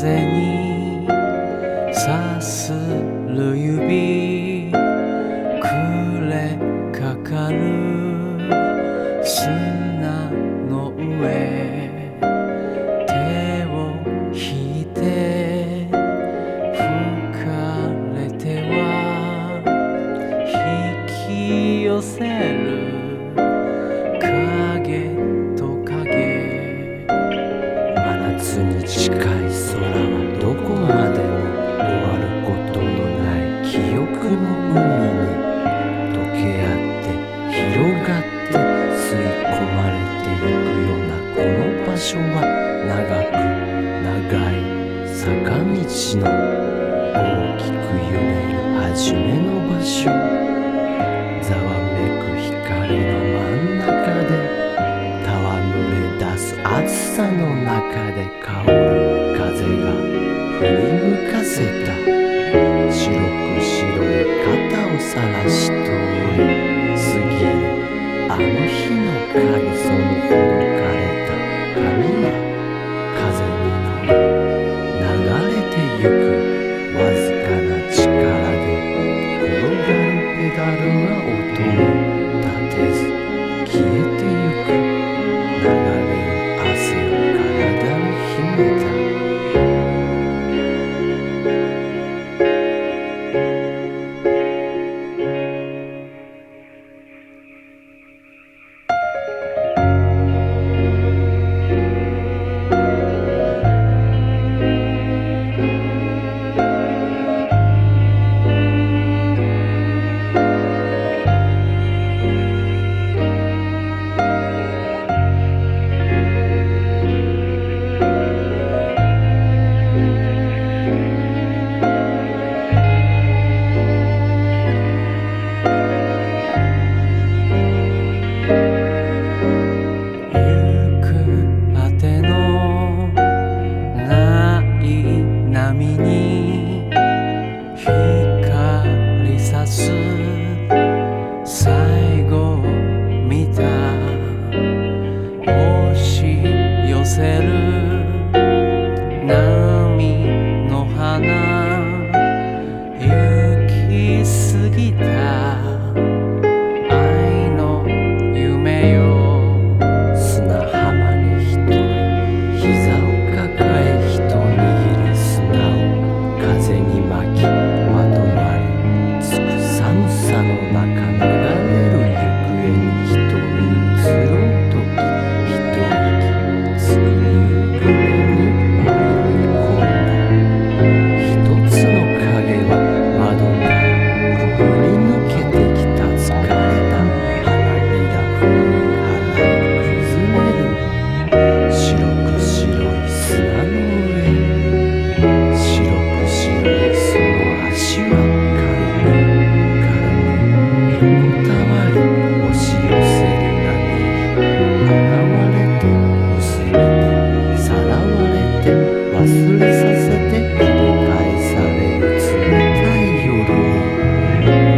風にさする指暮れかかる砂の上手を引いて吹かれては引き寄せる影と影真夏に近い空の場所は長く長い坂道の大きく揺れる初めの場所。ざわめく光の真ん中で戯れ出す暑さの中で香る風が振り向かせた白く白い肩をさらし通寄 Thank you.